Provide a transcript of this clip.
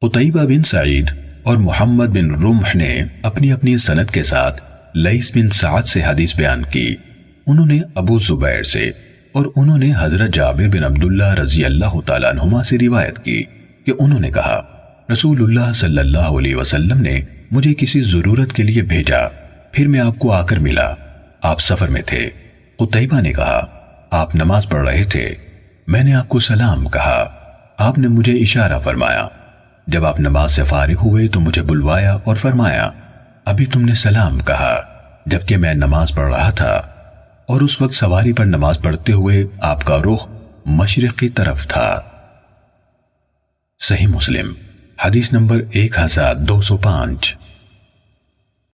قطعیبہ بن سعید اور محمد بن رمح نے اپنی اپنی سنت کے ساتھ لئیس بن سعد سے حدیث بیان کی۔ انہوں نے ابو زبیر سے اور انہوں نے حضرت جابر بن عبداللہ رضی اللہ تعالیٰ عنہما سے روایت کی کہ انہوں نے کہا، رسول اللہ صلی اللہ علیہ وسلم نے مجھے کسی ضرورت کے لیے بھیجا، پھر میں آپ کو آ کر ملا۔ آپ سفر میں تھے۔ قطعیبہ نے کہا، آپ نماز پڑھ رہے تھے۔ میں نے آپ کو سلام کہا۔ آپ نے مجھے اشارہ فرمایا۔ جب آپ نماز سے فارغ ہوئے تو مجھے بلوایا اور فرمایا، ابھی تم نے سلام کہا، جبکہ میں نماز پڑھ رہا تھا۔ اور اس وقت سواری پر نماز پڑھتے ہوئے آپ کا رخ مشرق کی طرف تھا۔ صحیح مسلم، حدیث نمبر ایک ہزار دو سو پانچ۔